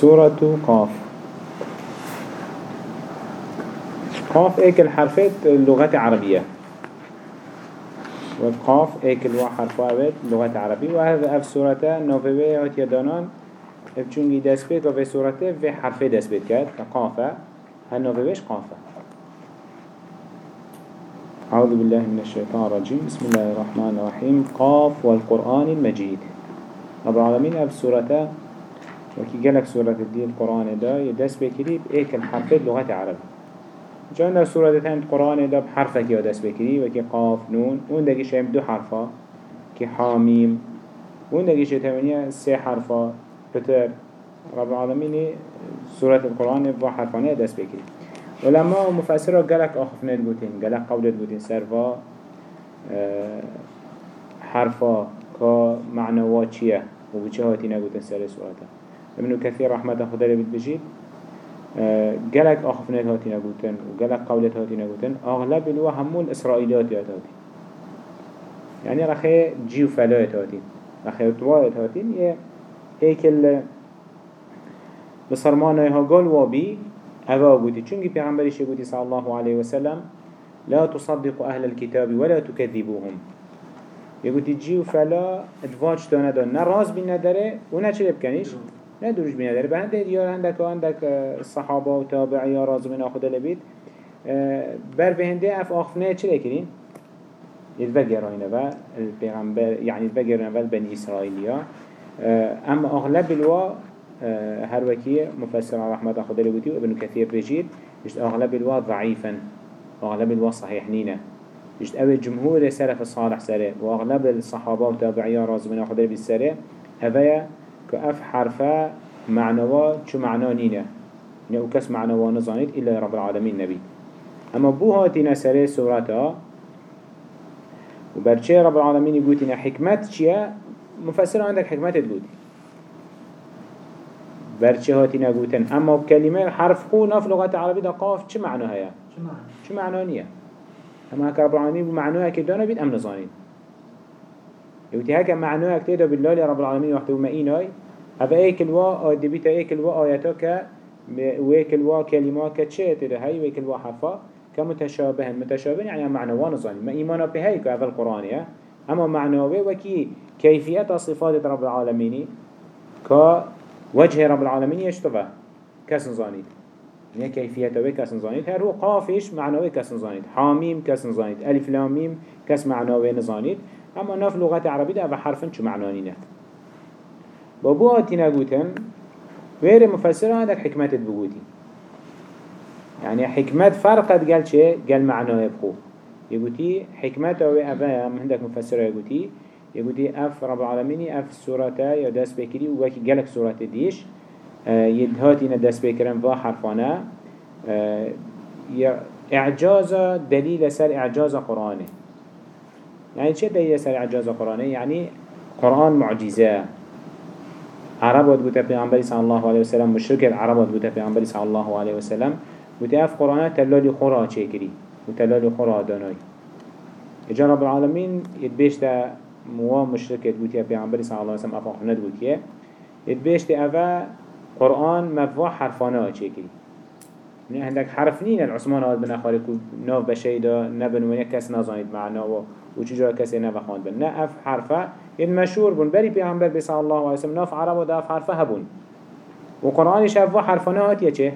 سورة قاف. قاف ايك الحرفات اللغة العربية والقاف ايك الوا حرفات اللغة العربية وهذا اف سورة نوفيوية هات يدانان بچونگی دست بید و في سورته في حرفه دست بید کرد قافة. هل نوفيويش قافة. أعوذ بالله من الشيطان الرجيم. بسم الله الرحمن الرحيم. قاف والقرآن المجيد. رب العالمين اف سورته وكي جالك سورة الدين القرآن دا يدس بكري بإيك الحرفات لغة عربي. جانا سورة تانت القرآن دا بحرفك يدس بكري وكي قاف نون دا كيش دو حرفا؟ كي حاميم. دا كيش تمانية سي حرفا. بتر. رب العالمين سورة القرآن بوا حرفان يدس بكري ولما مفسرة جالك آخفنا البوتين جالك قولة البوتين سرفا آه، حرفا كا معنوات چيه وبچه هاتي نقوتن سر سورة ابن كثير رحمة خدا لبيت بجيد جلك آه، آخفنات هاتي نقوتن وجلك قولت هاتي نقوتن أغلب الوا همون إسرائيليات هاتي يعني رخي جيو فلايت هاتي رخي طوالت هاتي يه هيك ال بصرمانه ها قال وابي هوا قوتي چونكي پیغمبري شكوتي صلى الله عليه وسلم لا تصدق أهل الكتاب ولا تكذبوهم. يقول تجيو فلا ادواج تانا دان نراز بين نداره ونا چه بکنيش نه دروش بینه داره به هنده دیار هندک و هندک صحابه و تابعی ها رازو من آخوده لبید. بر به هنده اف آخفنه چه لکرین؟ يتبقرين و البيغمبر يعني و بني إسرائيليا أما أغلب الوا هر وكي مفسر رحمة خدا لبوتي وابن كثير بجيد يشت أغلب الوا ضعيفا وأغلب الوا صحيح نينا يشت أول جمهور سلف الصالح سره وأغلب الصحابة وتابعيا رازمين خدا لبي سره هذا كأف حرفا معنوا شو معناه نينه يعني وكس معنوا نظانيت إلا رب العالمين نبي أما بوها تينا سري سورتا وبرشي رب العالمين يقول حكمت شيا مفسر عندك حكمت تقول برشي هاتينا قوتن أما بكلمة حرف خو نف لغة عربية قاف شو معناها يا شو معناه نية أما هكا رب العالمين بمعنوها كدانا بيت أم نظانين يوتي هكا معناه كتير بالله رب العالمين وحده ما إيناي هذا أيك الوا دبيت أيك الوا آياتك ويك الوا كلمات كتشة تده هاي ويك الوا حرفا كمتشابه متشابه يعني معنى وانظاني ما إيمانا بهاي كهذا القرآن يا. أما معنى وكي كيفية صفات رب العالمين كوجه رب العالمين يشتبه كسن زانيد يعني كيفية وكسن زانيد هر هو قافش معنى وكسن زانيد حاميم كسن زانيد ألف لاميم كس معنى ونزانيد اما ناف لغت عربی ده و حرفن چو معنانی نه بابو آتینا گوتن ویر مفسر عندك حكمت بگوتی يعني حكمت فرقت قال چه؟ قال معناه يبقو يقولي حكمت أو افا عندك مفسر يقولي يقولي اف رب العالمين اف سورة يا دس بكري وكي قالك سورة ديش يدهاتي ندس و حرفانا آه اعجاز دليل سر اعجاز قرآنه. يعني چه دليل سر عجاز قرآن يعني قرآن معجزة. عرب ود بوتا پیغمبری صلی الله علیه وسلم مشرک العرب ود بوتا پیغمبری صلی الله علیه وسلم بوتا اف قرآن تلالی خورا چه کری و تلالی خورا دانای. اجا رب العالمین يتبيشتا موا مشركة بوتيا پیغمبری صلی الله علیه وسلم افا خند بوتيا يتبيشتا افا قرآن مفوا حرفانا چه کری يعني عندك حرف نين العثمان هاد بن أخارك ناف بشيدا نبن ونيا كس نزايد معنا و وچجا كسي نفخان بن. نأف حرفة. ين مشهور بن. بري بيغمبر بي صلى الله عليه وسلم ناف عرب و داف حرفة هبون. وقرآن شافوا حرفنا هات يا چه؟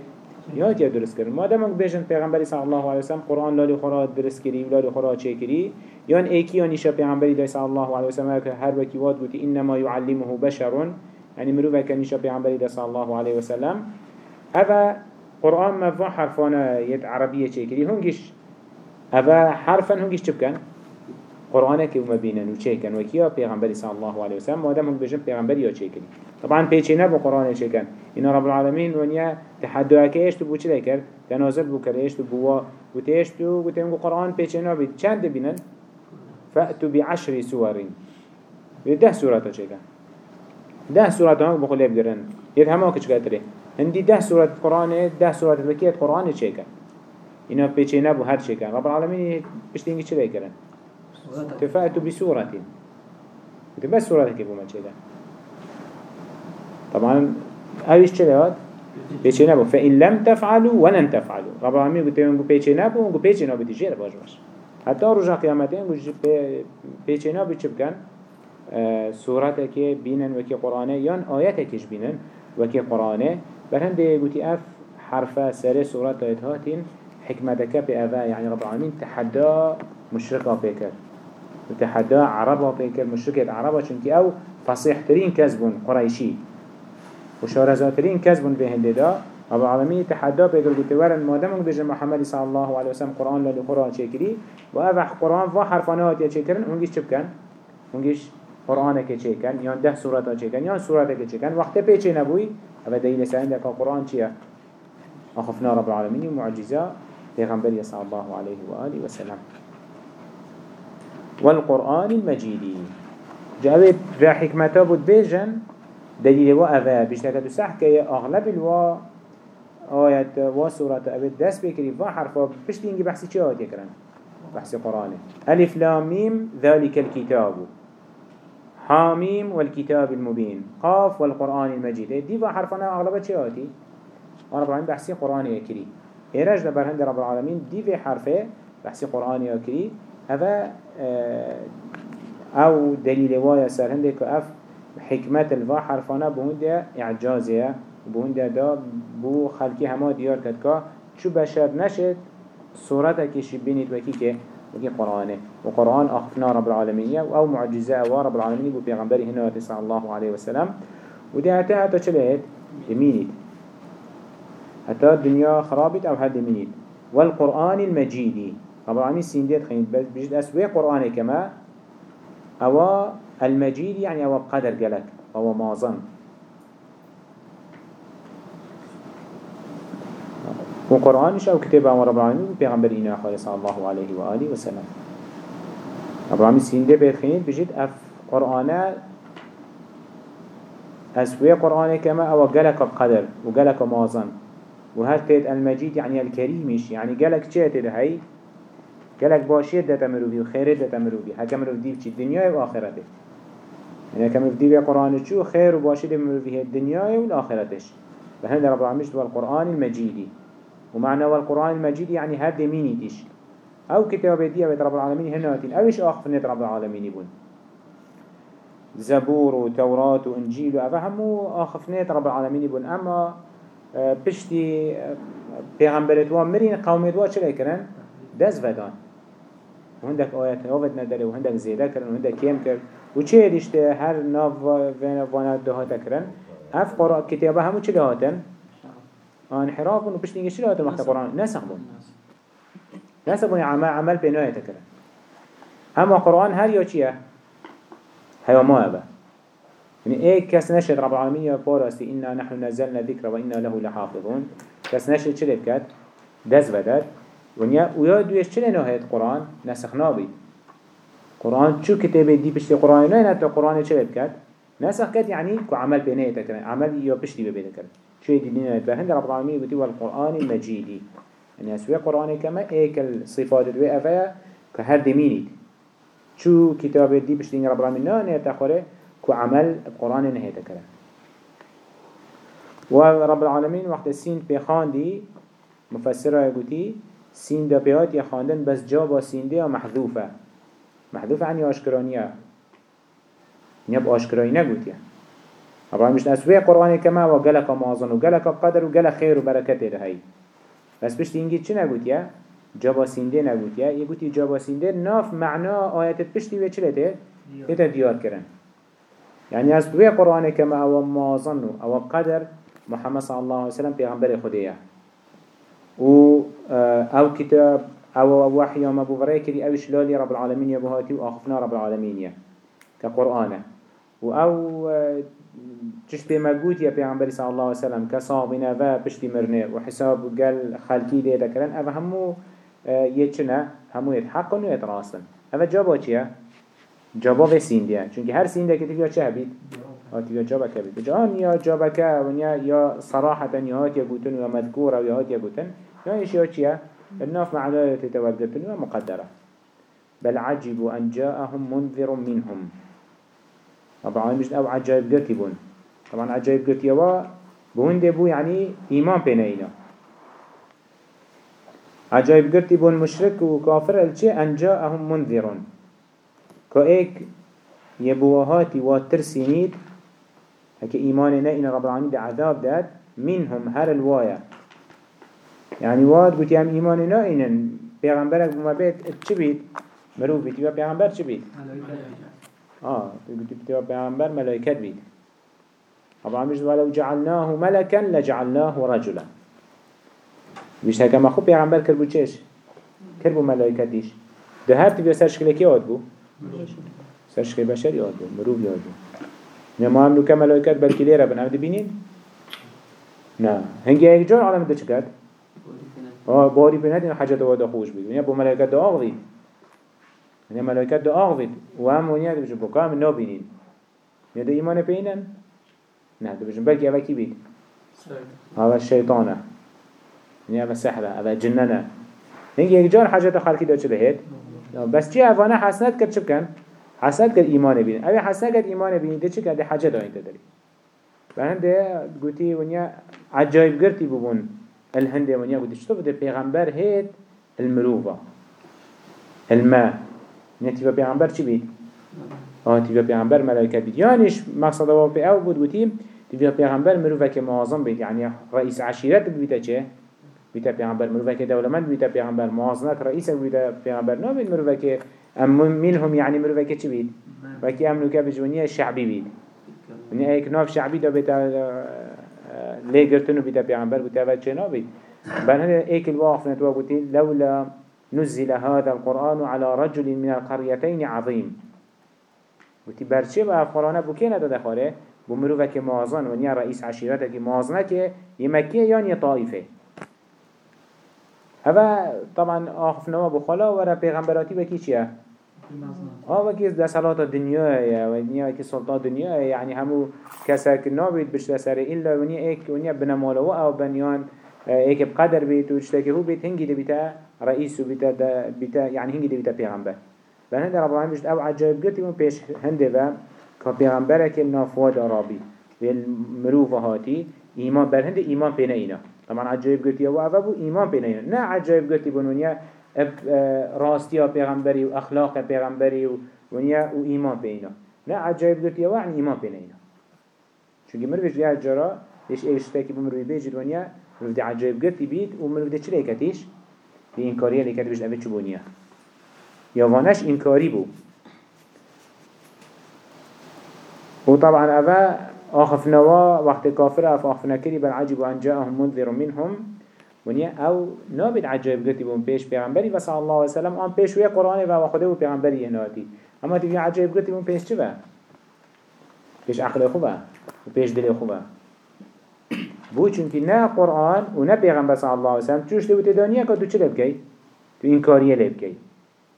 يات يا درس كرن ما دامك بيجن پیغمبر صلى الله عليه وسلم قرآن لالي خورا درس كري لالي خورا چه كري يان ايكي يان يشا پیغمبر صلى الله عليه وسلم هر وكي واد قوتي إنما يعلمه بشر يعني مروفا كان يشا پیغمبر صلى الله عليه وسلم. هذا قرآن مفهوم حرفانا يد عربية چه كري هنگش هذا حرفا هنگش چبكن قرآن که وما بینن و چه کن؟ و کیا؟ پیغمبری صلی الله علیه وسلم مادم هم بجن پیغمبری یا کنی؟ طبعا پیچه نبو قرآن چه کن. اینا رب العالمین ونیا تحدو که ایش تو بو چه کرد؟ تنازل بو کرد. ایش تو بو و تیش تو گوتیم قرآن پیچه نبید چند بینن؟ فأتو بعشر سورين ده سورة چه کن؟ ده سورة هم بخلی بگرن ید همه کچ کتره هندی ده سورة قرآن ده سورة بکیت قرآن چه کن؟ اینا پیچه نبو هر چه کن. رب العالمین پشتینگی چه کرن؟ فأتوا بسورة. بس سورة كيف ما تشيدا طبعا چه لهاد؟ پیچه نبو. فإن لم تفعلوا ولن تفعلوا. رب العالمين قلت يونگو پیچه نبو ونگو پیچه نبو تجير باش باش حتى رجع قيامتين قلت پیچه نبو چه بكن سورة كي بينن وكي قرآنه يان آيات كيش بينن؟ وكي قرآنه. برهن دي قلت أف حرفة سر سورة هاتين حكمتك بأذا يعني رب العالمين تحدى مشركة بيكر. وتحدى عربة بيكر مشركة عربة چونك أو فصيح ترين كذبون قريشي وشارزاترين كذبون بهنده دا رب العالمين تحدى بيكر قلت ورن مادم بجن محمد صلى الله عليه وسلم قرآن للي قرآن شكري وأفح قرآن فا حرفانات يا شكرن هنجيش چبكن هنجيش قرآن که چه کن یا ده سورت چه کن یا سورت که چه کن وقت پیچه نبوی اما دلیل سعین که قرآن چیه أخفنا رب العالمين ومعجزة پیغمبر صلى الله عليه وآله وسلم والقرآن المجيد. جاوه في حكمته بود بيجن دليل و أفا بيشتكتو سحكة أغلب الوا آيات و سورة أبد دست بكري و حرفا. بشتينجي بحثي چه آيات يكرن بحثي قرآن ألف لام ميم ذلك الكتاب حاميم والكتاب المبين قاف والقرآن المجيد دي و حرفنا أغلبها چه آياتي رب العالمين بحثي قرآن يكري إيراج لبر هند رب العالمين دي في حرفه بحثي قرآن يكري هذا آه، أو دليل وايا سر هندك أف حكمة الفا حرفانا بهند إعجازية بهند دا بو خلقي هما ديار كدكا شو بشر نشد صورتك شي بينيت وكي كي وكي قرآنه. وقرآن أخفنا رب العالمين أو معجزة ورب العالمين بو بيغمبري هنا صلى الله عليه وسلم. ودي هتا هتا چلهت يمينيت حتى الدنيا خرابت أو هذا منيد والقرآن المجيد رب سينديت خينت بس بجد أسوي قرآن كما أو المجيد يعني أو قدر جلك أو مازن وقرآن أو كتاب عن رب العالمين بيغمبر إنا صلى الله عليه وآله وسلم. رب سينديت بيت بجد أف قرآن أسوي قرآن كما أو جلك قدر وجلك مازن وهر تيد المجيد يعني الكريمش يعني قالك چه تيد هاي قالك باشيت داتا مروفي وخيرت داتا مروفي هكا مروف ديب چي الدنيا وآخرته يعني هكا مروف ديب قرآن چو خير وباشيت مروفي الدنيا والآخرتش فهذا رب العالمين والقرآن المجيد ومعنى والقرآن المجيد يعني هاد ميني تيش أو كتاب دي رب العالمين هناتين أوش آخفنت رب العالمين يبون زبور وتوراة وإنجيل وأفهموا آخفنت رب العالمين يبون أما پشتی پیغمبرت و مرین قومت و چرا کرن؟ دست ودان و هندک آیت آوت نداره و هندک زیده کرن و هندک کم کرد. و چه دیشته هر ناف وأنا دهات کرن. اف قرآن کتابه همو چه هاتن انحراف و پشتی اینگه چه هاتن وقت قرآن؟ نسخ بون. نسخ بون عمل عمل بینایت کرن. اما قرآن هر یا چیه؟ هیا ما ابا يعني إيه كس نشد رب العالمين يا بارستي إنا نحن نزلنا ذكر وإنا له لحافظون. كس نشد چلي بكت دز بدد ونيا ويا دويش چلي نهاية قرآن؟ نسخ نابي قرآن شو كتابه دي بشتي قرآن لا نتا قرآن چلي بكت نسخ كت يعني كو عمل بينه تكرن عمل يا بشتي ببيت كرن شو دي دينا بهند رب العالمين بتي والقرآن المجيد يعني أسوي قرآن كما إيه الصفات دوي أفيا كهر دمينيد شو كتابه دي بشتي رب العالمين لا نتا خوري كو عمل القرآن نهيت كلا ورب العالمين وقت السين بيخان دي مفسره يقولي سين دا بيهات يخاندن بس جابا سين دي محذوفة محذوفة عني أشكرانية نيب أشكرانية نقولي رب العالمين مش نسوي قرآن كما وقالك مازن وقالك قدر وقالك خير وبركة ده بس بشت إنجي چه نقولي جابا سينده نقولي يقولي جابا سينده ناف معنى آيات بشتي وچلته تتا ديار كرن يعني از دوی قرآن كما أو مازن أو قدر محمد صلى الله عليه وسلم پیغمبر خديه و أو كتاب أو وحي ما بوفري كري أو شلالي رب العالمين يا بهاتي واخفنا رب العالمين يا كقرآن و أو تشتي مجود يا پیغمبر صلى الله عليه وسلم كصابنا و بشتي مرنه وحساب قال خلقي ده ذكرن أو همو يتشنا همو يتحقن ويتراسن أو جابا چيه جواب سینده چونکه هر سینده که تیجا چه بید؟ هاتیجا جابك بید جان یا جابك ونیا یا صراحة یا هات يقولون یا مذکور یا هات يقولون یا ایش یا چیه؟ الناف معناه تتوقفتن و مقدرة. بل عجبوا أن جاءهم منذر منهم. طبعا مش أو عجائب قرتي بون. طبعا عجائب قرتي وا بهنده بو يعني إيمان بينينا عجائب قرتي بون مشرك وكافر الچه أنجاءهم منذرون كأيك يبوهاتي واترسينيد هكي إيمان إن رب العالمين عذاب داد منهم هر الوايا يعني واد قلت يام إيمان نائنا پیغمبرك بما بيت چه بيت مروف بيت يبا پیغمبر چه بيت آه قلت بتبا پیغمبر ملائكات بيت رب العالمين ولو جعلناه ملكا لجعلناه رجلا. بیش هکه ما خوب پیغمبر کرد بو چش؟ کرد بو ملائکتیش. ده هر تبیا سر شکل کی آد بو؟ سر شکل بشر یاد بو مروف یاد بو. نه ما هم نوکه ملائکت بلکی لیره بن هم بینین؟ نه. هنگی ایک جار عالم ده چکد؟ آه باری بینید این حاجت وادا خوش بید ونیا بو ملائکت ده آغ بید ونیا ملائکت ده آغ بید و هم ونیا ده بجن بو کام نابینین ونیا ده ایمان پینن؟ نه ده بجن. بلکی اوه کی بید؟ اوه شیطانه. يعني أبا سحرة أبا جننة. هنگی یک جار حاجت خلقی داد چه هید بس چی اوانه حسنت کرد چه بکن؟ حسنت کرد ایمان بین. اوی حسنت کرد ایمان بین. ده چه کرد؟ حاجت داین داری. هنده گوتی ونیا عجایب گرتی ببون. الهنده ونیا گوتی چطور بده پیغمبر هید المروفا الماء نتیبه پیغمبر چی بید؟ آه تیبه پیغمبر ملائکه بید یعنیش مقصد واقع أو بود گوتی تیبه پیغمبر مروفه که معظم بید یعنی رئیس عشیرت بید چه؟ بيتا پیغمبر مروفه که دولمند بيتا پیغمبر موازنك رئيسك بيتا پیغمبر نابد مروفه که أم منهم يعني که چی بید؟ وكي امنو که بجونیه شعبی بید ونیا ایک ناف شعبی دا بيتا ليگرتنو بيتا پیغمبر بيتا چه نابید بل هذا الواقف نتوا قلت لولا نزل هذا القرآن على رجل من القريتين عظيم. قلت برچه با قرآن بو كينا دا دخاره بمروفه که موازن ونیا رئيس عشيرته که يمكيه يعني طائفه هوا طبعا آخف نوا بخلا ورا پیغمبراتی بکی چیه؟ آه وکی ده صلاة دنیا و دنیا وکی سلطان دنیا يعني همو کسک نابید بشت سر. إلا ونیا ایک ونیا بنمالو أو بنیان ایک بقدر بيت وشتاكي هو بيت هنگي دي بيتا رئيس وبيتا بيتا يعني هنگي دي بيتا پیغمبر. بهند رب العالمين بجد آو عجائب قلت يمون پیش هنده و كبيغمبرك النافواد عربي والمروفة هاتي إيمان برهند إيمان بينا إينا طبعا عجائب قلتي و اوه بو ایمان بینه نه عجائب قلتي بنونيا راستيا پیغمبری و اخلاق پیغمبری و ونیا و ایمان بینه نه عجائب قلتي و عن ایمان بینه چونکه مروش دی جرا ليش إيش تاكي بمروي بيجد ونيا مروي دي عجائب قلتي بيت ومروي دي چلي كتيش دي انكاريه اللي كتبش ابد چبونيا يا وانش انكاري بو. وطبعا اوه آخف نوا وقت كافر أف آخف نكري بل عجب أن جاءهم منذر منهم. ونيا أو نابد عجب قلتي بون بيش پیغمبری و صلی الله عليه وسلم آن پیش وی قرآن و خده و پیغمبری هناتی اما تبي عجب قلتي بون پیش چه با؟ پیش عقل خوبه و پیش دل خوبه بو چونکی نه قرآن و نه پیغمبر صلی الله عليه وسلم چوش تو تدانیه که تو چه لبکی؟ تو انکاریه لبکی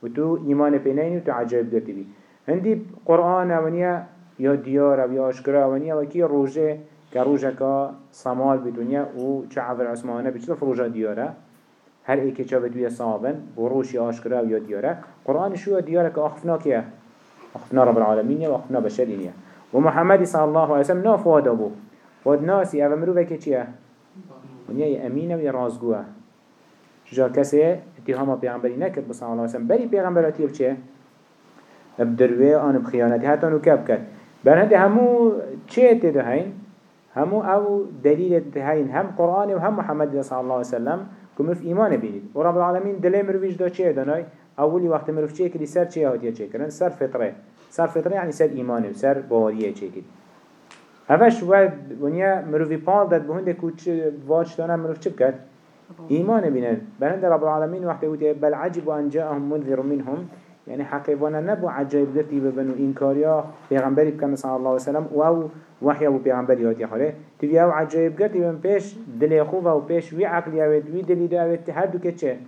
و تو ایمان پینین و تو عجب قلتي بی هندی قرآن ونیا یا دیار و یا آشکرا و نیا وکی روژه که روژه که سمال و چه عفر عثمانه بچه روژه دیاره هر ایک چه بدوی صابن بروش یا آشکرا و یا دیاره قرآن شو دیاره که آخفنا کیه؟ آخفنا رب العالمین و آخفنا بشرینیه و محمد صلی الله علیه وسلم ناف وادا بو. واد ناسی أو مروفه که چیه؟ ونیا امینه و رازگوه. جا کسی اتهام پیغمبری نکرد الله علیه وسلم؟ بری پیغمبراتی بچه بدروه آن بخیانتی حتی نو کب کرد. همو چه تده هين همو أو دليل هين هم قرآن و هم محمد صلى الله عليه وسلم كم في إيمان بينید و رب العالمين دلي مرويش دا چه دانای؟ اولی وقت مروف چه کلی سر چه هاتیه چه کرن؟ سر فطره. سر فطره يعني سر إيمانه و سر باوریه چه کلی هفش ود ونیا مروفی پال داد بهنده کوچ واج دانا مروف چه بکد إيمان بينن برهند رب العالمين وقت يقول بل عجب أن جاءهم منذر منهم يعني حقيقة نبو عجائب درتي ببنو إنكاريا پیغمبری بکن صلى الله عليه وسلم و وحی ابو پیغمبری هاتی خاله تبی أو عجائب گرتی بن پیش دل خوب و پیش وی عقلی اوید وی دلی دو اوید هر دو که؟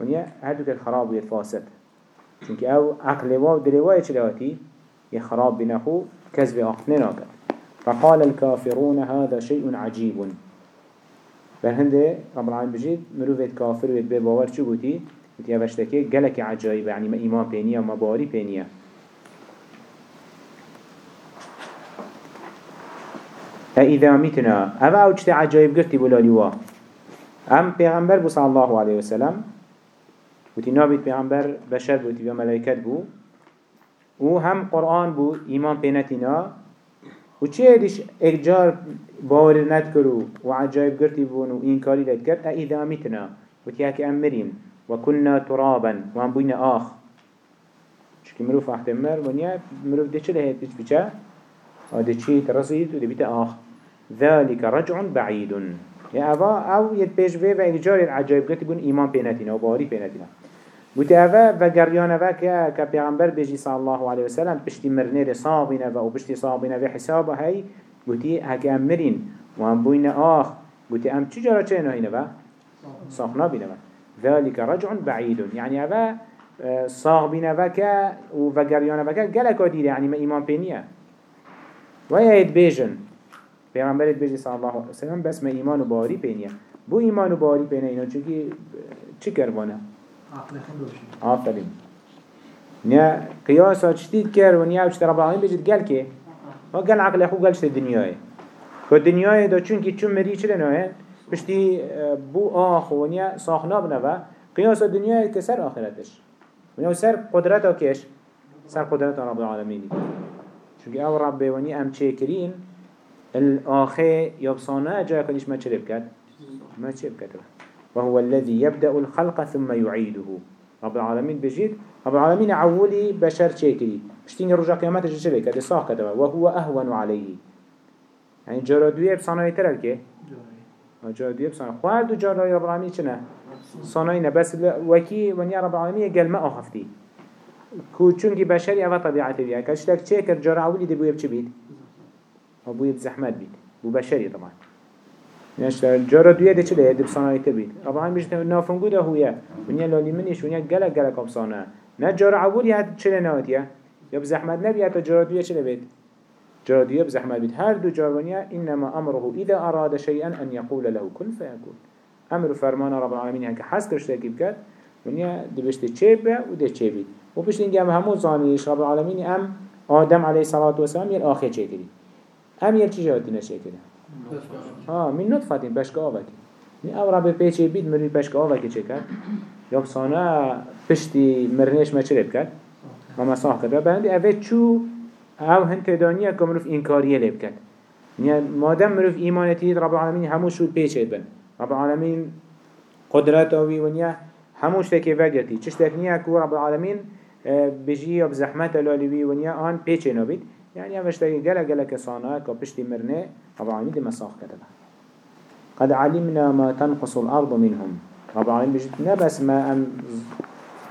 ونیا هر دو که خراب وید فاسد. چونکه أو عقل و دل و چه لهاتی یه خراب بنخو کذب آخفنه ناکد فقال الكافرون هذا شيء عجيب هنده رب العالمين بجيد مروفيت كافر ويت بباور چو بوتي وتي اوشتكي قلك عجائب يعني ما إيمان بينيا وما باري بينيا أإذا متنا. أما أوجت عجائب قرتي بولاليوا أم پیغمبر بو صلى الله عليه وسلم. وتي نابد پیغمبر بشر بو تي ملائكت بو. و هم قرآن بو إيمان بينتنا. و چه دیش إجار باور ند کرو و عجایب گرتی بون و این کاری لد کرد ایدا میتنا و تیاک امریم و کنا ترابا. و هم بوین آخ. چکی مروف احتمر و نیا مروف ده چه لهید دیش بچه؟ ده چی ترسید و ده بیت آخ. ذلك رجع بعيد. يا أبا أو يتبيش بيه وإجار العجائب قلت يقول إيمان بيناتنا وباري بيناتنا بوده اوه و گریانه و که که پیغمبر بجی صلی الله علیه وسلم پشتی مرنه صابینه و پشتی صابینه و حساب هی بودی هکه ام مرین و هم بوین آخ چجارا چه نهینه و؟ صاحنا بینه و. ذلك رجع بعيد يعني اوه صاغ بينا وكا وفقريانا وكا قلقا دير يعني ما إيمان بينيا ويا يتبيجن پیغمبر يتبيجي صلى الله وسلم بس ما إيمان باري بينيا بو إيمان باري بينيا إنو چكي چه كربانه آفرین. نیا قیاسا چتید کر و نیا وچت رب العالمین گل که و گل عقل خو گل چت دنیای؟ که دنیای دا چون که چون مری چه نوه بشتی بو آخ و نیا ساخنا بنوه. قیاسا دنیای که سر آخرتش. و نیا سر قدرت کش سر قدرت رب العالمینی. چونکه او رب بیوانی ام چه کرین. الآخر یبصانه جای کنیش ما چه بکد ما چه بکد وهو الذي يبدأ الخلق ثم يعيده رب العالمين بجيد رب العالمين عولي بشر شكري بشتين رجع قيامات الجشبه كده صاح كده وهو أهون عليه يعني جرادوية بصناعي ترى كي جرادوية بصناعي خواه دو جرادوية رب العالمين چنه صناعينا بس وكي ونيا رب العالمين قال ما أخفتي كو چونكي بشري أفا طبيعتي بيها كاشتاك چيكر جرا عولي دي بويب چه بويب زحمت بيت بو بشري طبعا. نشتر جارا دویه ده چه ده بسانایی تبید رب العالمین بجته نافنگو ده هویه ونیا لالی منیش ونیا گلک گلک بسانه نه جارا عبور یه چه نهاتیه یا بزحمت نبیه تا جارا دویه چه بید جارا دویه بزحمت بید هر دو جارونیه إنما أمره إذا أراد شيئا أن يقول له كن فيكون. أمر فرمان رب العالمین هنگه حس کرشته کی بکد ونیا دبشته چه به و ده چه بید و پشت اینگه همو زانیش رب العالمین ام آدم علیه الصلاة والسلام یر آخر چه هم يركي جاوتي نشي كده آه من بشک آوکی می او را به پیچه بید مري بشک آوکی چه کرد یا بسانه پشتی مرنش ما چه ما مساح كده بهند اوه چو او هن کاملاً اینکاریه انكاريه کرد. نیا، مادم مروف ايمانتي رب العالمین هموش شو پیچه بن رب العالمین قدرت اوی ونیا هموش تکی وگتی چش تکنیه که رب العالمین بجی یا بزحمت الالوی ونیا آن پیچه نبید يعني اوش تاقي جلا جلا كسانا كبشتي مرنه رب العالمين دي مساخ كتبه قد علمنا ما تنقص الأرض منهم. رب العالمين بجد نبس ما أم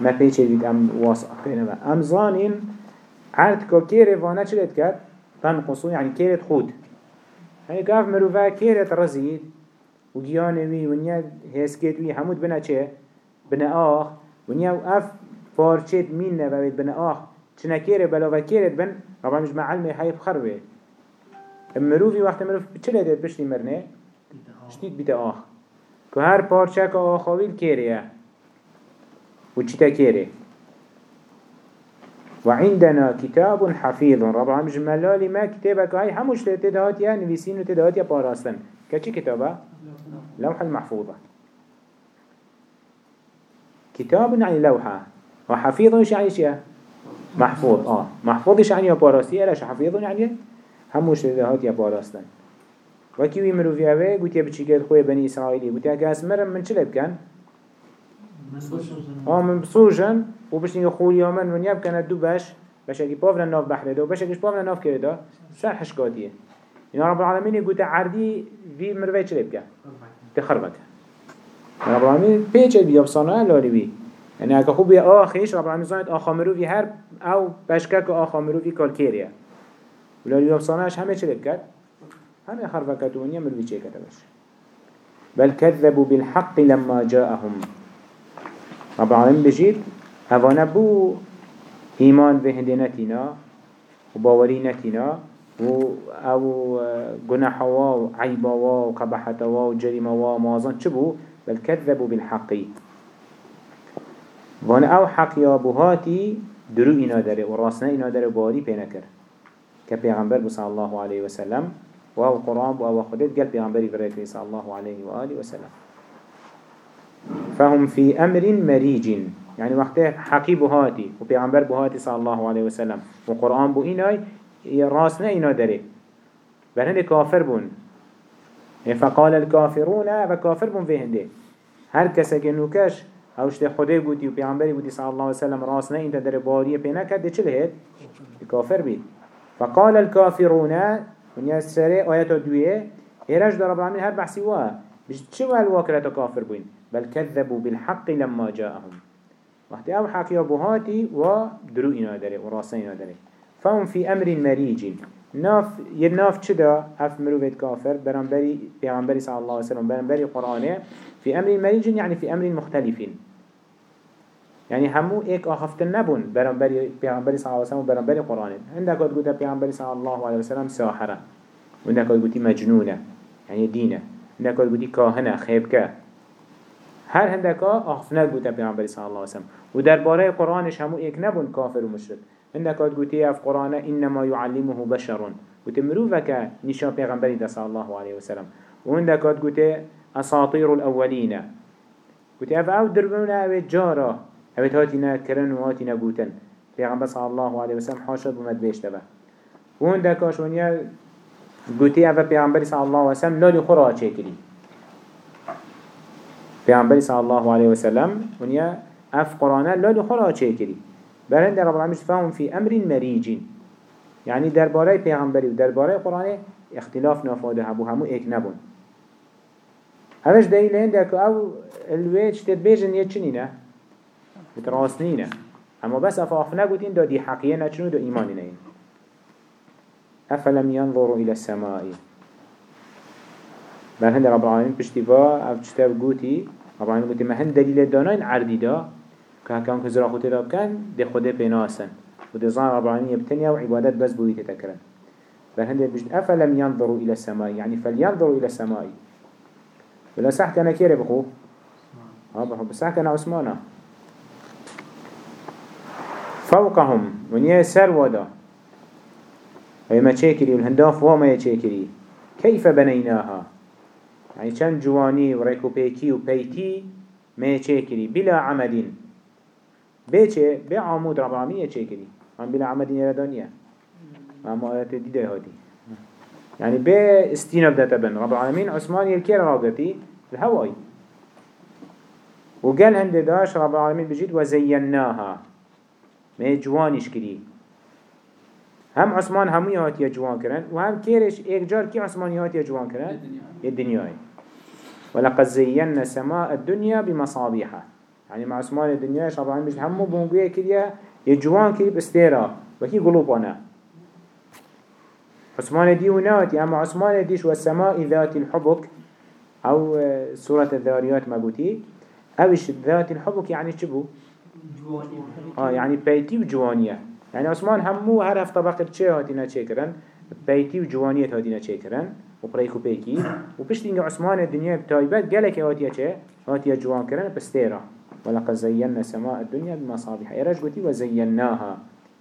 ما بيشي بيت أم واس بينما أم ظانين عرض كو كيري وأنا چلت كد تنقصو يعني كيرت خود؟ يعني كاف مروفا كيرت رزيد وجيانوي ونيا وي حمود بنا چه؟ بنا آخ. ونيا اف پارچت مين نبوید بنا آخ. چنا كيري بلا و كيرت بن؟ رب مش مع علمي حيب خربه مروفي وقت مروف چلت بشتي مرنه شتيت بيت آخ که هر پارچه که آخاویل کیریه و چیتا کیره وعندنا كتاب حفيظ ربع مجملالي ما كتابك هاي هموش تدهات يا نفيسين وتدهات يا باراستن كتش كتابة لوحة المحفوظة كتاب يعني لوحة وحفيظ إيش يعني محفوظ. آه. محفوظ إيش يعني يا باراستي الاش حفيظ يعني هموش تدهات يا باراستن وكي وي مروفي اوه قلت يا بچيكت خوي بني اسرائيلي قلت يا كاس مرم من چلب كان آه من بصوجن وبشتين خوي يومن من يب كانت دو باش باش اكي بافنا ناف بحر دو باش اكيش بافنا ناف دا سر حشكاتيه يعني رب العالمين قلت عردي في مروفي چلب كان تخربك رب العالمين بيچه بيابصانا لاري بي يعني اگه خوب بیا آخیش رب العالمین زانید آخا مروفی هر أو بشکک آخا مروفی کال کیریه ولی بیابصانهش همه چه کرد؟ همه خرفكتونيا من بيشي كتبش بل كذبوا بالحق لما جاءهم. رب العالمين بجيت هوانا بو إيمان بهندنتنا وباورينتنا و أو جناحوا وعيبوا وقبحتوا وجريموا ومازن شبو بل كذبوا بالحق. وان أو حق يا بهاتي درو إنا داره وراسنا إنا داره باري بينكر كبيغمبر صلى الله عليه وسلم وهو قرآن وهو خدت قال بيغنبري بريكري صلى الله عليه وآله وسلم فهم في أمر مريج يعني وقت حقي بهاتي وبيغنبر بهاتي صلى الله عليه وسلم وقرآن بو إناي راسنا إنا داري بل كافر بون. فقال الكافرون وكافر بون في هر کسی که نوکش اوشت خدای بودی و پیامبری بودی صلی الله علیه وسلم راست نه این در باریه پینا کرد چه لهید کافر بید. فقال الكافرون من يسري آيات دوية إيراج در رب العالمين هر بحثي واه. بجد شو الواكرة كافر بوين بل كذبوا بالحق لما جاءهم. وقت أو حقي أبوهاتي ودرو إنا داري وراسين داري فهم في أمر مريج ناف يناف چدا اف مروفيت كافر برانبري پیغمبري صلى الله عليه وسلم برانبري قرآنه. في أمر مريج يعني في أمر مختلفين يعني همو ايك آخفتن نبون برانبري پیغمبري صلى الله عليه وسلم برانبري قرآنه. عندك قد قلت پیغمبري صلى الله عليه وسلم ساحرة. عندك قد قلت مجنونة يعني دينة عندك قد قلت كاهنة خيبكة هر هندك آخفنا قلت پیغمبري صلى الله عليه وسلم ودر باره قرآنش همو ايك نبون كافر ومشرك قد قلت في قرآن إنما يعلمه بشر. وتمروفك نشان پیغمبري صلى الله عليه وسلم قد قلت أساطير الأولين. قلت أف أو دربونا أو جارة أو هاتينا كرن وهاتينا قوتن پیغمبر صلى الله عليه وسلم حاشد بمد بيشتبه وعندك أشونيا قلت أف پیغمبر صلى الله عليه وسلم لالي خورا چكري پیغمبر صلى الله عليه وسلم ونيا أف قرآن لالي خورا چكري برهند رب العالمين فهم في أمر مريج يعني درباره پیغمبری و درباره قرآن اختلاف نافاده هبو همو ایک نبون هفش دلیل هنده که أو الویج تدبیجن یه چنینه بتراستنینه اما بس افاف نگوتين دا دي حقية نچنو دا إيماني نين أفلم ينظروا إلى السماء. بل هند رب العالمين بشتفا أو تشتاف قوتي رب العالمين قوتي ما هند دليل دانين عردي دا. که هکام کزرا خود را بکن ده خود بیناسن و ده زان رب العالمین يبتنيا وعبادت بس بويت تكرن بل هنده بجد أفلم ينظروا إلى السماء؟ يعني فلينظروا إلى السماء. ولا صح كان كيري بخو؟ ها بخو. بصح كان عثمانا فوقهم. ونيا سر ودا وما تشكري والهنداف وما يتشكري كيف بنيناها يعني كان جواني وريكو بيكي وبيتي ما يتشكري بلا عمد بيچه بي عمود رب العالمين چه كري هم بلا عمد يردانية اما آيات دي هاتي يعني بي استيناب داتا بن. رب العالمين عثمان يلكير راقتي الهواي. وقال هند داش رب العالمين بجيد وزيناها. ما جوانش كري هم عثمان همو يهات جوان كرن. وهم كيرش إيك جار كي عثمان يهات جوان كرن؟ الدنيا ولقد زينا سماء الدنيا بمصابيحة يعني مع عثمان الدنيا طبعا مش همو بونجوية كريا يجوان كريب استيرا وكي قلوبنا عثمان دي وناتي أما عثمان ديش والسماء ذات الحبك أو سورة الذاريات ما قلتي أوش ذات الحبك يعني شبو آه يعني بيتي وجوانية يعني عثمان همو هرف طبقة چه هاتينا كرن بيتي وجوانية هاتينا كرن وبريكو بيكي وبشتينج عثمان الدنيا بتايبات قالك هاتيا چه؟ هاتيا جوان كرن بستيرا ولقد زينا سماء الدنيا بمصابيح إيراج قلتي وزيناها.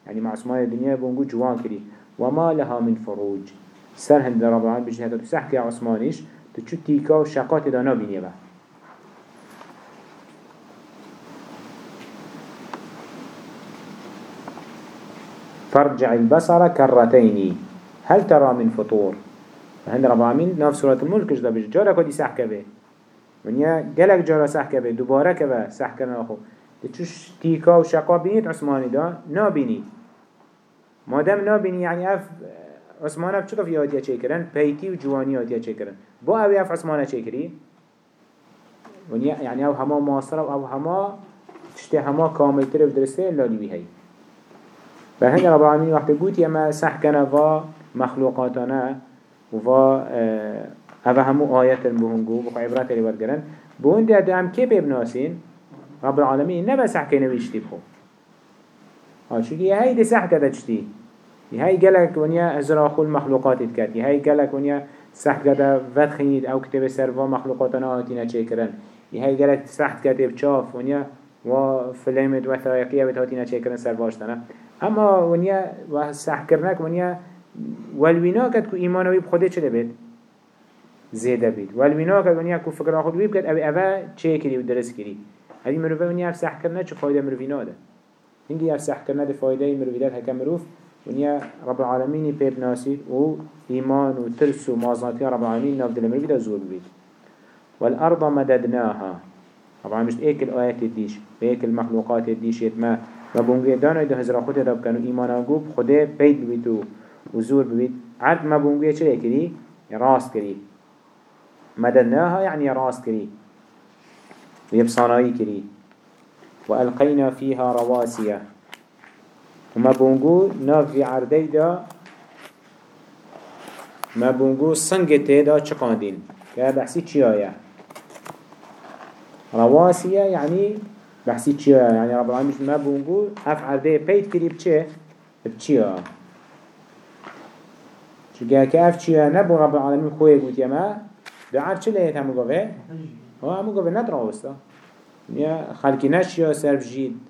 يعني مع سماء الدنيا بونجو جوان كري وما لها من فروج. سر هند رب العالمين بجنة تسحكي عثمانيش تشو تيكا وشاقات دانا بيني با فارجع البصر كرتين. هل ترى من فطور؟ هند رب العالمين ناف سورة الملك جدا بجارة كدي سحكة به. ونیا گلک جارا سح که دوباره که به سح کنه آخو چوش تیکا و شقا بینید عثمانی دا نابینی. مادم نابینی یعنی اف عثمان اف چطف یادیا چه کرن پیتی و جوانی یادیا چه کرن با اوی اف عثمانه چه کری ونیا یعنی او هما ماصره و او هما تشته هما کامل تر و درسته لالی بی هی. به هنگ رب العالمین وقت گوتی اما سح کنه و مخلوقاتانه و هذا همو آيات بهنجو بقى عبرات اللي ورجرن بون ده ده هم كيف بناسين رب العالمين نبى سح كنا ويشتي بخو. ها شو دي هاي دي سح كده تشتي هاي قالك ونيا أزرا خل مخلوقات تكاتي هاي قالك ونيا سح كده فتخيد أو كتب سرفا مخلوقاتنا آتينا شكرن هاي قالك سح كده شاف ونيا وفيلمت وثائقية بتهاتينا شكرن سرفاشتنا أما ونيا وسح كرنك ونيا والوینا کد که ایمانوی بخوده چه بید؟ زیده بید والوینا کد ونیا که فکر آخود بید کد اوی اوه چه کری و درست کری هذه مروفه ونیا اف سح کرنه چه فایده مروفینا ده هنگی اف سح کرنه ده فایده مروفیدات هکا مروف ونیا رب العالمین پیب ناسید و ایمان و ترس و مازناتی رب العالمین ناف دل مروفیده زور بید والأرض مددناها. طبعا مش ايك الآيات الديش ايك المخلوقات ما. ما بونجي دانا ده هزرا خود رب كانوا إيمانا قوب خده بيت ببيتو وزور ببيت عرض ما بونجي چه كري راس كري مددناها يعني راس كري ويبصاناي كري وألقينا فيها رواسيا وما بونجو ناف في عردي دا ما بونجو سنگته دا چقاندين كه بحثي چيايا؟ رواسية يعني بحثي چيايا؟ يعني رب العالمين ما بونجو اف عرده بيت كري بچه؟ بچيا. چونکه که اف چيا نبو رب العالمين خويه قوت يما دعار چه ليت همو قوه؟ ها همو قوه ندراوستا یا خلقی نشیا سر بجید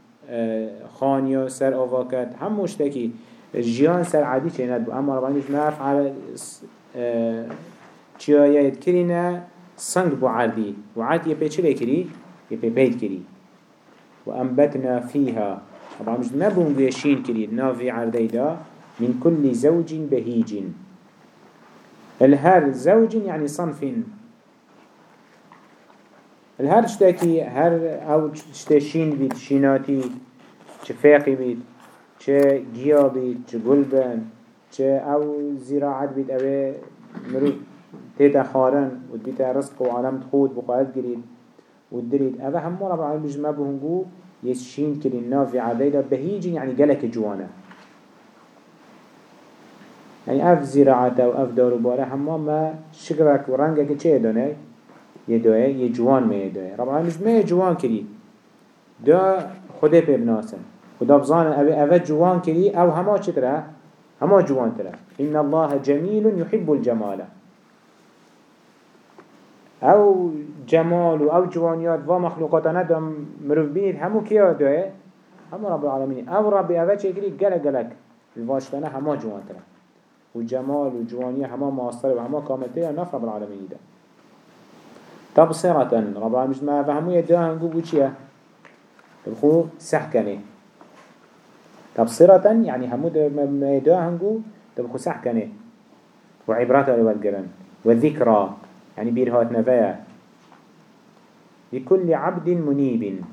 خانیا سر آواکت هم مشتکی. جیان سر عادی چه ند بو اما رب العالمين ما افعل چیایت کرینه سنگ بو عردی و عرد یه پیچه کری؟ یه پی بيت کری. و انبتنا فيها طبعا مش نبون بيشين كري نافي عردي دا من كل زوج بهيج الهر زوج يعني صنف الهر اشتاكي هر أو اشتاشين بيت شيناتي چه فاقي بيت چه گيا بيت چه گلبن چه أو زراعت بيت اوه مروف تيتا خارن و بيتا رزق و عالم تخود بقاعد قريد و دريد اوه همو رب العالمين بجمع بهنگو كري النافي عديدا بهيجين يعني قلك جوانا يعني أف زراعته و أف دارو باره همو ما شكرك و رنگك چه دانه يدوه يجوان ما يدوه رب العالمين ما يجوان كري دا خده پی بناسن خدا بزان اوه جوان كري أو هما چتره هما جوان تره. إن الله جميل يحب الجمال. أو جمال و أو جوانيات و مخلوقاتنا دم مروف بینید همو کیا دوه؟ همو رب العالمين أو رب اوه چه کری؟ گلک گلک. الواشتنا هما جوان تره. و جمال و جوانيه هما ماستر و هما كامل تره نف رب العالمين ده تبصرة رب العالمين ما فهمو يدوه هنگو بو چيه بخو سحكنه تبصرة يعني همو ما يدوه هنگو تبخو سحكنه وعبرات لولقرن والذكرى يعني بيرهات نفايا لكل عبد منيب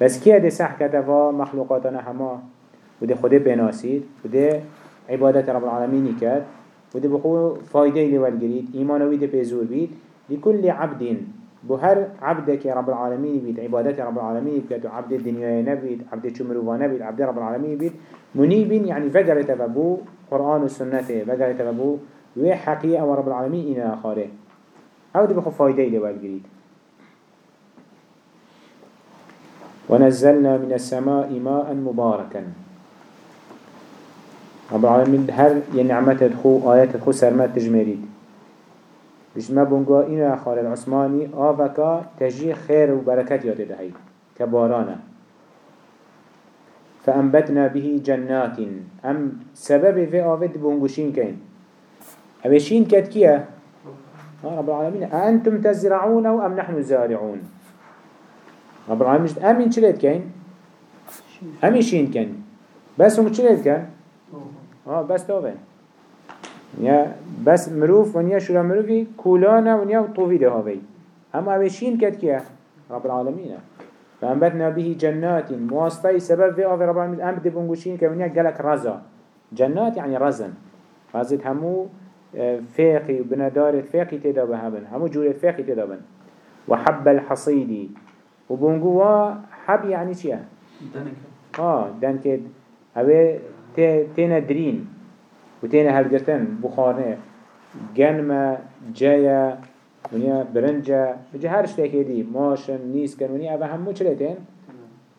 بس كي ده سح كتفا مخلوقاتنا هما وده خده بناسيد وده عبادة رب العالمين كات وده بخو فايدة لولقريد إيمانوي ده بيزور بيد. لكل عبد بهر عبدك يا رب العالمين بيت عبادات رب العالمين بيت عبد الدنيا نبيت عبد شمروا نبيت عبد رب العالمين بيت منيب يعني فجر تفبو قرآن والسنة فجر تفبو وحقيقة ورب العالمين إلى آخره أو دي بخو فايدة إلي والقريد ونزلنا من السماء ماء مباركا. رب العالمين هر ينعمت دخو آيات دخو سرمات تجمريد بش ما بونغا إنا أخار العثماني آفكا تجي خير وبركات ياد دهي كبارانا فأنبتنا به جنات أم سبب في آفت بونغوشين كين أبشين كت كيه رب العالمين أنتم تزرعون أم نحن الزارعون رب العالمين أمين شليت كين أمين شين كين بس هم شليت كين آه بس توفين يا بس مروف ونيا شو مروفي كولانا ونيا طوفي ده أما أبي شين كت كيه رب العالمين فأنبتنا به جنات مواسطي سبب في أوفي رب العالمين أم بدبونغوشين كونيا قالك رزا جنات يعني رزن. رزت همو فاقي وبندارة فاقي تدا بهبن همو جورة فاقي تدا بن. وحب الحصيدي وبنقوا حب يعني چيه؟ دنك آه دنك هوا تينا درين وتينا هلقرتن بخارنة. جنما جايا ونيا برنجا بجي هر شتاكي دي ماشن نيس كان ونيا اوه همو چلتين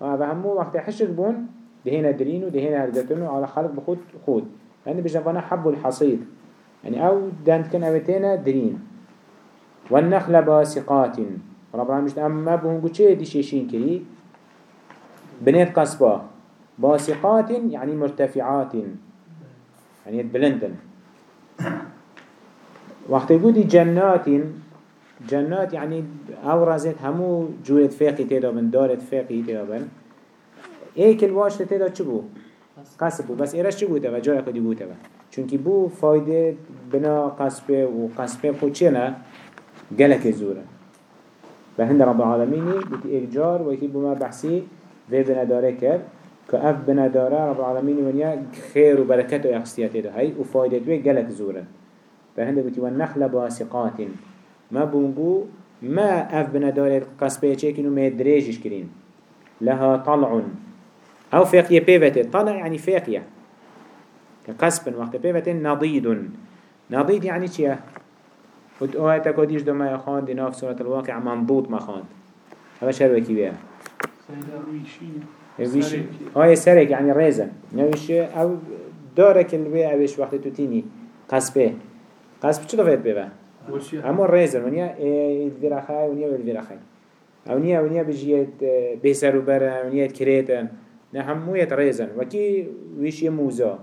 اوه همو وقت حشك بون دهينا درين ودهينا هلقرتن على خلق بخود خود. يعني بجنبانا حب الحصيد. يعني أو دانت كان اوتينا درين. والنخل باسقات. رب العالمين أما بهنگو چه دي شيشين كري؟ بنيت قصبا باسقات يعني مرتفعات يعني بلندن. وقت يقولي جنات جنات يعني أو رازت همو جورة فاقي تيدا من دارت فاقي تيدا بن. ايك الواش تيدا چبو؟ قصبو بس ايراش چبو تبا جارة خودي بو تبا چونك بو فايدة بنا قصبه و قصبه خود چنا قلق زوره. بهند رب العالمين بيت ايك جار ويكي بما بحسي في بنا داره كر كأف بنا داره رب العالمين ونيا خير وبركته يخصيات ده هاي وفايدة قلق زوره. بهند بيت والنخل باسقات ما بونجو ما اف بندار قصبه چه ما يدريجش كرين لها طلع أو فاقية بيفته طلع يعني فاقية كقصب وقت بيفته نضيد نضيد يعني چيه ود اوه تكوديش دو ما يخان دي ناف سورة الواقع منضوط ما خان هذا شروكي بيه ويشي هاي سرك يعني ريزن نويش أو دارك الوي اوش وقت توتيني قصبه قصب چه دفعت بيه اما ريزر ونیا الفراخای ونیا الفراخای ونیا ونیا بجیت بسر و بر ونیا کریتن نه همویت ريزن وكي ويش يموزا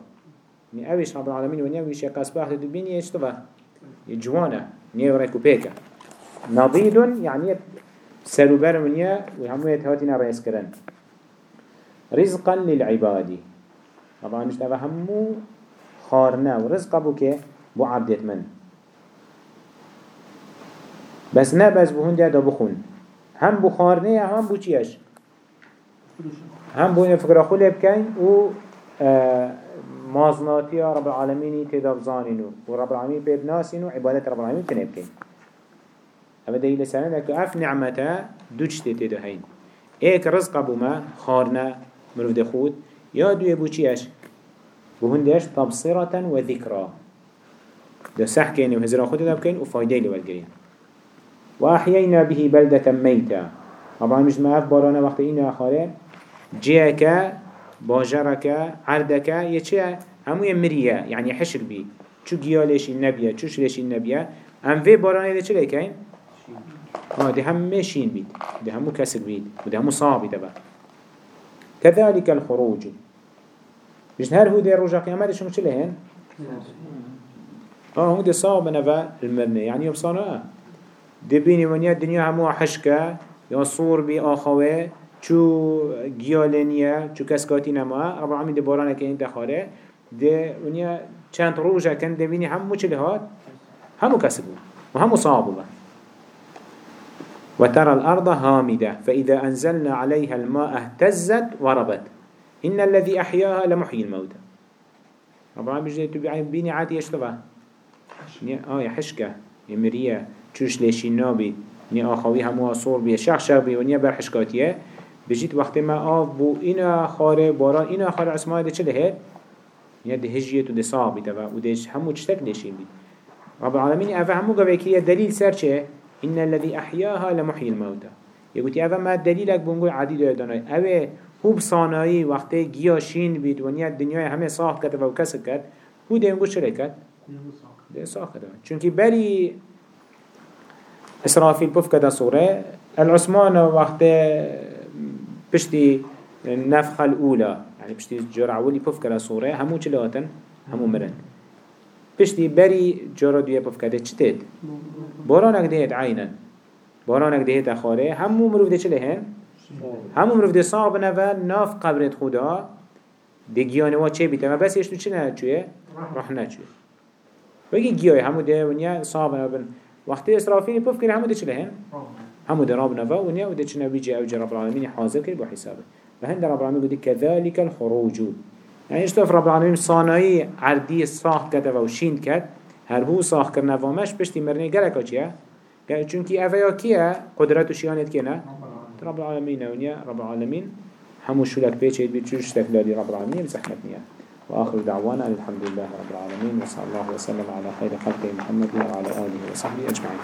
يعني أويش رب العالمين ونيا ويش يقصبه أحد الدبين يشتبه يجوانا نيا وريكو بيكا نضيد يعني سلوبر ونيا وهمويت هاتنا رئيس كرن رزقا للعباد. طبعا مش همو خارنا ورزق بوكي بو عبدت من. بس نه بس بهون ده بخون. هم بخارنه هم بو چیش؟ هم بو فکر خوله بکن و مازناتی رب العالمینی تداب زانینو و رب العالمین بيد ناسینو عبادت رب العالمین تنه بکن. اما دلیل سنه که اف نعمتا دوچتی تدو هین. ایک رزق بو ما خارنه مروف ده خود یا دوی بو چیش بهون دهش تبصرة و ذکرا. ده سح كيني وهزرا خود ده بكين وفايده لولگرين وأحيينا به بلدة ميتة طبعا مش ما أف بارانا وقت إنا أخاره جيك باجرك عردك يتشي همو يمريا يعني حشر بي چو گيالش النبيا چو شلش النبيا هم في بارانا ده چه لكين؟ آه ده هم مشين بيت ده همو كسر بيت وده همو صعب تبا كذلك الخروج. مش هر هو ده رجع قيامات شو مش لهن؟ آه هو ده صعب نفا المرنة يعني يبصانا دبینی ونیا دنیا همو حشکه یا صور بی آخوه چو گیالنیه چو کسکاتی نما رب العالمین ده بارانه که این دخاره ده ونیا چند روژه کن دبینی همو چلی هات همو کسبو و همو صابو وترى الأرض هامدة فإذا أنزلنا عليها الماء اهتزت وربت. إن الذي أحياها لمحيي الموتى. رب العالمين بيجي بيني عاتي يشتبه آه يا حشكة يمريه چوش لیشی نابی نی آخوی همو آصور بیه شخ شخ بیه و نیا برحشکاتیه بجید وقتی ما آف بو اینا خاره باران اینا خاره عثمان ده چه لهه؟ نیا ده هجیت و ده صعبی ده و ده همو چتک لیشین بید. رب العالمین اوه همو قوه که دلیل سر چه؟ إن الذي أحياها لمحيي الموتى. يقول أفا ما دليلك بنقول عديد يداناي أوه هو بصانایی وقتی گیاشین بید و نیا دنیای همه صاح کرد و کسر کرد. هو ده ينقول شرکت؟ ده صاح کرد. چونکه بری إسرافيل بف كده صورة العثمان وقت بشتي النفخة الأولى يعني بشتي جرع ولي بف كده صورة همو چلاتن همو مرن. بشتي بري جرع دوية بف كده چتت بارانك دهت عينا بارانك دهت أخاره. همو مروف ده چله هن همو مروف ده صعب نفا ناف قبرت خدا. ده گیانه وا چه بیته ما بس یشتو چه نه چوه رح نه چوه بگی گیای همو ده ونیا صعب نفا وقتی اسرافیل پف کنه همو ده چله هم همو ده راب نفا ونیا و ده چه نبیجه أو رب العالمین حاضر کرد با حسابه. و هند رب العالمین بودی كذلك الخروج. يعني اشتوف رب العالمين صانعي عردي صاح كده و شين كد هر هو صاح کرنا و مش بشتي مرني گلکا چیه؟ چونکی اویا کیه؟ قدرت و شیانت کیه رب العالمين ونیا رب العالمين همو شولك بيچه بيت چوش تكلالي رب العالمين بزحمت نيا وآخر دعوانا الحمد لله رب العالمين وصلى الله وسلم على خير خلقه محمد وعلى آله وصحبه أجمعين